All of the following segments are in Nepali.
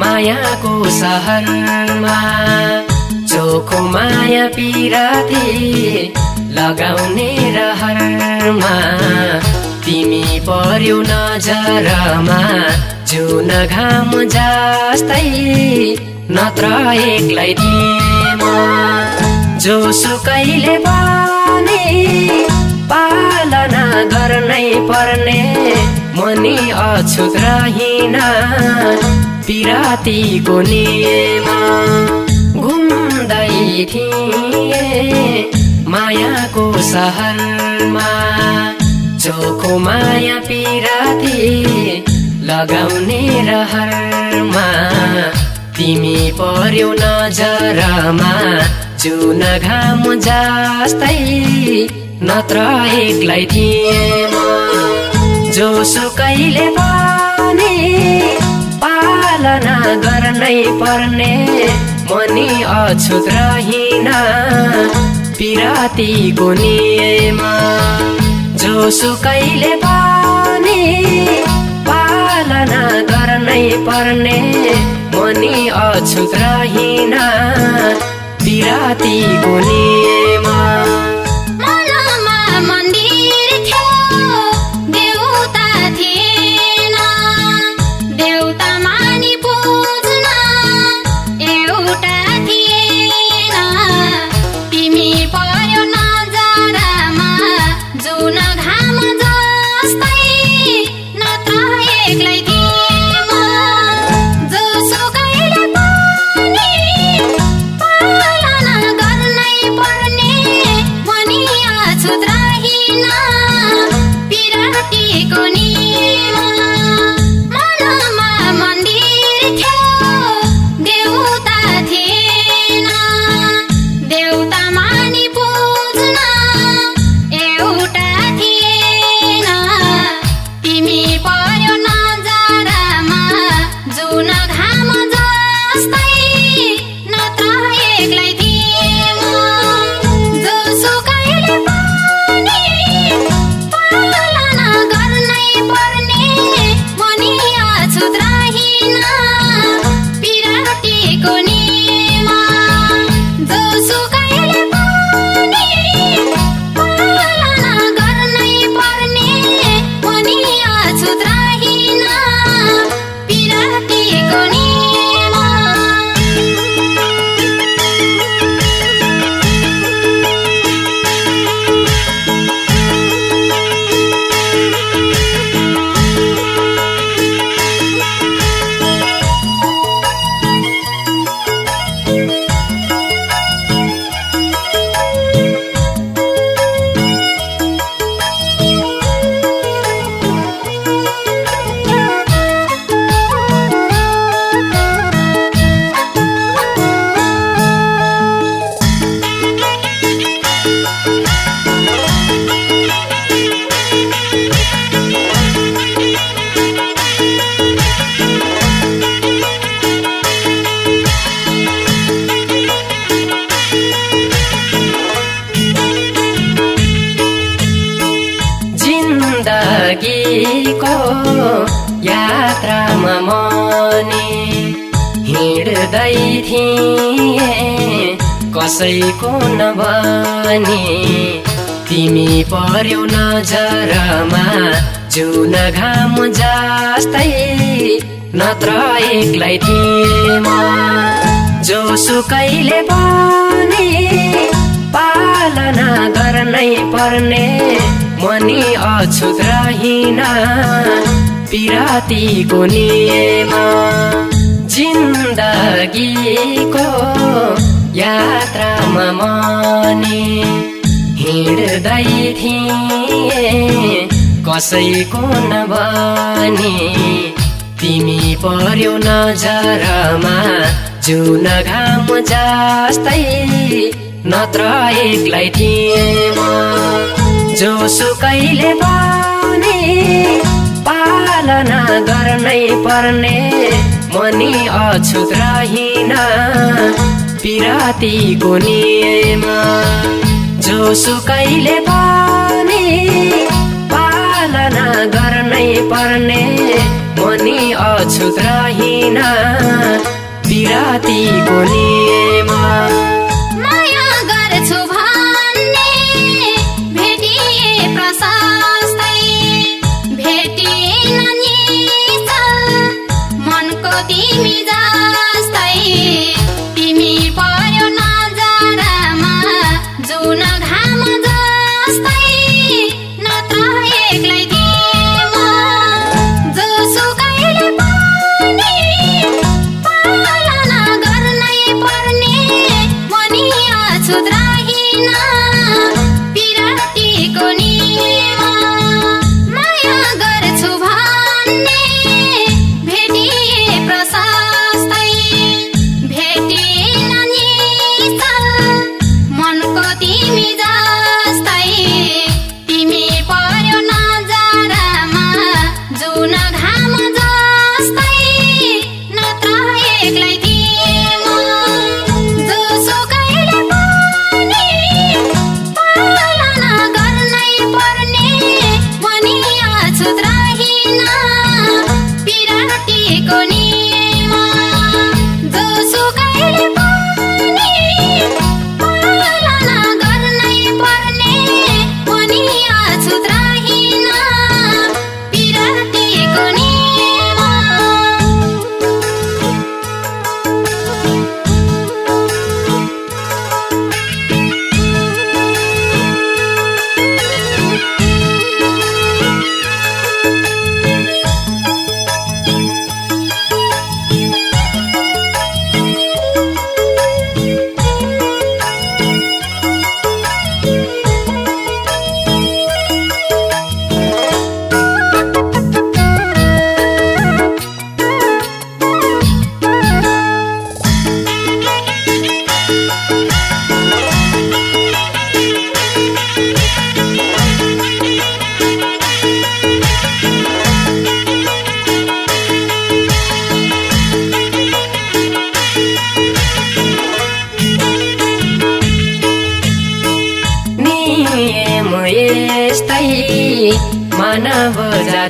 मायाको सहरमा चोखो माया पिराती लगाउने रहरमा। तिमी पर्यो नजरमा जुन घाम जस्तै नत्र एक्लै थिएँ म जोसुकैले पनि पालना गर्नै पर्ने मनी अछुत रहिन। पिरातीको नियम घुम्दै थिएँ मायाको सहरमा। चोखो माया पिराती लगाउने रहरमा। तिमी पर्यो नजरमा जुन घाम जस्तै नत्र एक्लै थिएँ जोसुकैले पनि पालना गर्नै पर्ने। मनी अछुत रहिन पिरातीको नियम जोसुकैले पनि पालना गर्नै पर्ने। मनी अछुत रहिन पिरातीको यात्रामा मनी हिँड्दै थिएँ कसैको नभनी। तिमी पर्यो नजरमा जुन घाम जस्तै नत्र एक्लै थिएँ म जोसुकैले पनि पालना गर्नै पर्ने। मनी अछुत रहिन पिरातीको नियम जिन्दगीको यात्रामा मनी हिँड्दै थिएँ कसैको नभनी। तिमी पर्यो नजरमा जुन घाम जस्तै नत्र एक्लै थिएँ म जोसुकैले पनि पालना गर्नै पर्ने। मनी अछुत रहिन पिरातीको नियम जोसुकैले पनि पालना गर्नै पर्ने। मनी अछुत रहिन पिरातीको नियमा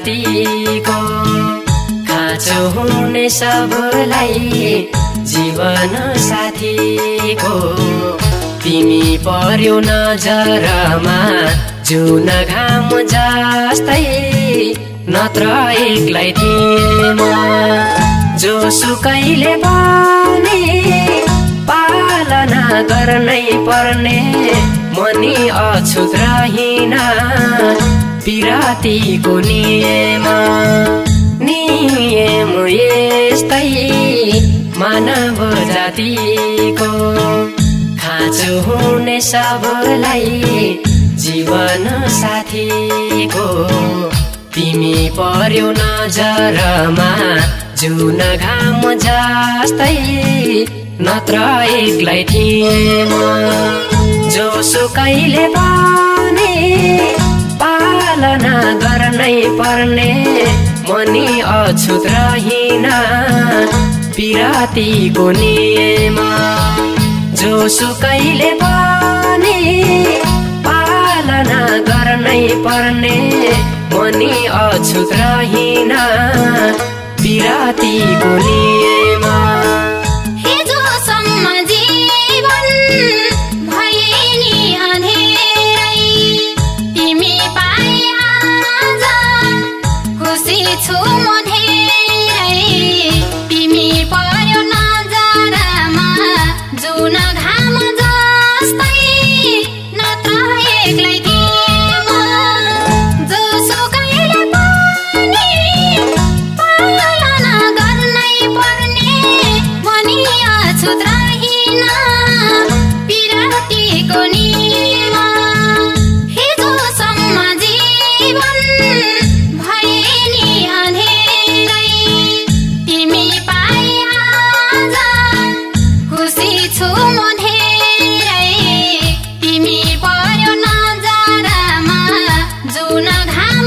जातिको खाँचो हुने सबलाई जीवन साथीको। तिमी पर्यो नजरमा जुन घाम जस्तै नत्र एक्लै तिमा जोसुकैले पनि पालना गर्नै पर्ने मनी अछुत पिरातीको नियमा नियम यस्तै मानव जातिको। खाँचो हुने सबलाई जीवन साथीको। तिमी पर्यो नजरमा जुन घाम जस्तै नत्र एक्लै थिएमा। जोसुकैले पनि पालना गर्नै पर्ने। मनी अछुत रहिन पिरातीको नियमा जोसुकैले पनि पालना गर्नै पर्ने। मनी अछुत रहिन पिरातीको नियमा। रहिन पिरातीको नियमा हिजोसम्म जीवन भए नि अँधेरै तिमी पाए आज खुसी छु म धेरै तिमी पर्यो नजरमा जुन घाम